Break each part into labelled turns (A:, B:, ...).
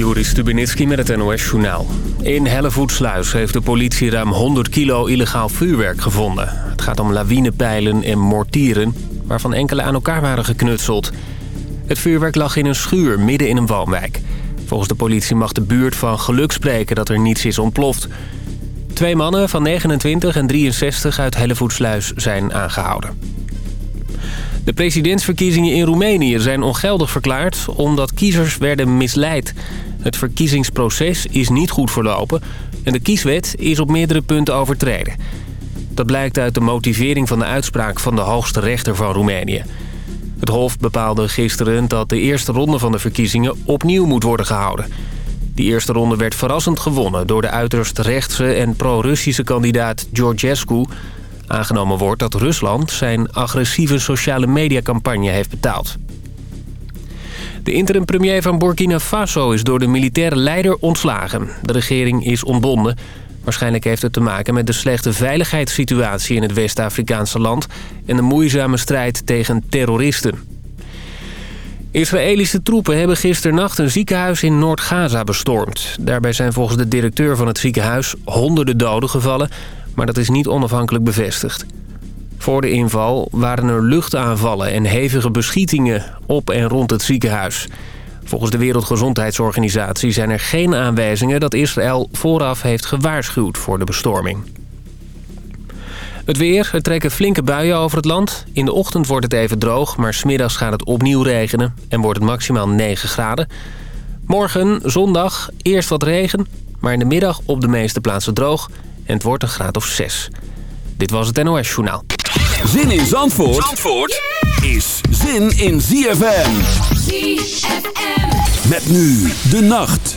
A: Joris Stubenitski met het NOS-journaal. In Hellevoetsluis heeft de politie ruim 100 kilo illegaal vuurwerk gevonden. Het gaat om lawinepijlen en mortieren, waarvan enkele aan elkaar waren geknutseld. Het vuurwerk lag in een schuur midden in een woonwijk. Volgens de politie mag de buurt van geluk spreken dat er niets is ontploft. Twee mannen van 29 en 63 uit Hellevoetsluis zijn aangehouden. De presidentsverkiezingen in Roemenië zijn ongeldig verklaard... omdat kiezers werden misleid. Het verkiezingsproces is niet goed verlopen... en de kieswet is op meerdere punten overtreden. Dat blijkt uit de motivering van de uitspraak van de hoogste rechter van Roemenië. Het Hof bepaalde gisteren dat de eerste ronde van de verkiezingen opnieuw moet worden gehouden. Die eerste ronde werd verrassend gewonnen door de uiterst rechtse en pro-Russische kandidaat Georgescu... Aangenomen wordt dat Rusland zijn agressieve sociale mediacampagne heeft betaald. De interim-premier van Burkina Faso is door de militaire leider ontslagen. De regering is ontbonden. Waarschijnlijk heeft het te maken met de slechte veiligheidssituatie in het West-Afrikaanse land... en de moeizame strijd tegen terroristen. Israëlische troepen hebben gisternacht een ziekenhuis in Noord-Gaza bestormd. Daarbij zijn volgens de directeur van het ziekenhuis honderden doden gevallen maar dat is niet onafhankelijk bevestigd. Voor de inval waren er luchtaanvallen en hevige beschietingen op en rond het ziekenhuis. Volgens de Wereldgezondheidsorganisatie zijn er geen aanwijzingen dat Israël vooraf heeft gewaarschuwd voor de bestorming. Het weer, er trekken flinke buien over het land. In de ochtend wordt het even droog, maar smiddags gaat het opnieuw regenen en wordt het maximaal 9 graden. Morgen, zondag, eerst wat regen, maar in de middag op de meeste plaatsen droog en het wordt een graad of 6. Dit was het NOS Journaal.
B: Zin in Zandvoort, Zandvoort is zin in ZFM. ZFM. Met nu de nacht.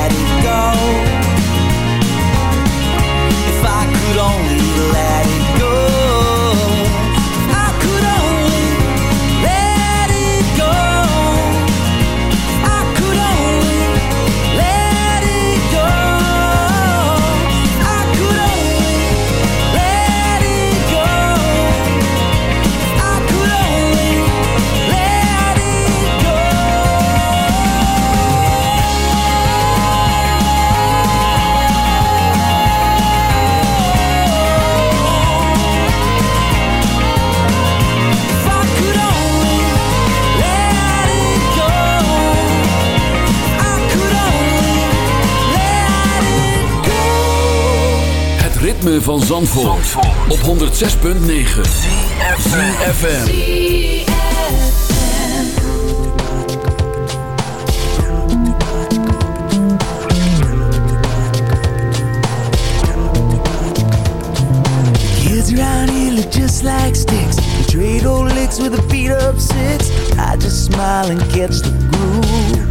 B: ritme van Zandvoort, Zandvoort. op 106.9 CFFM
C: Kids around here look just like sticks. They trade old licks with a beat up six I just smile and catch the groove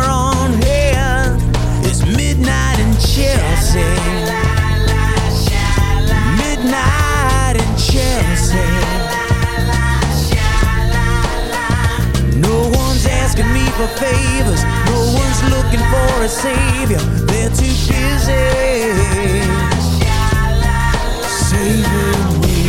C: for favors. No one's looking for a savior. They're too busy saving me.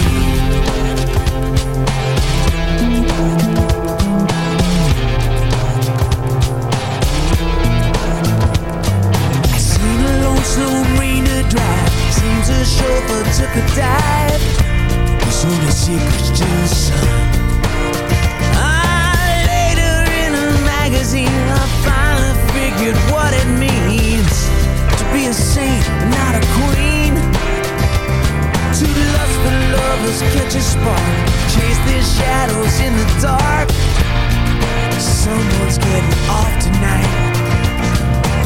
C: I seen a lonesome rain to drive Seems a chauffeur took a dive There's only secrets to the sun figured what it means To be a saint but not a queen. To lust for lovers catch a spark Chase their shadows in the dark. Someone's getting off tonight.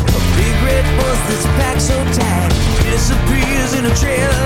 C: A big red bus that's packed so tight Disappears in a trail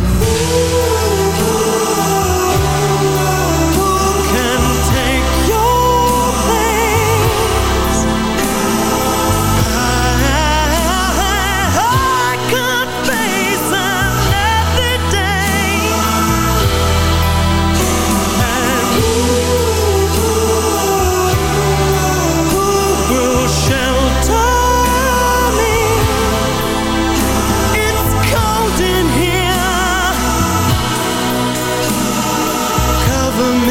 B: cover me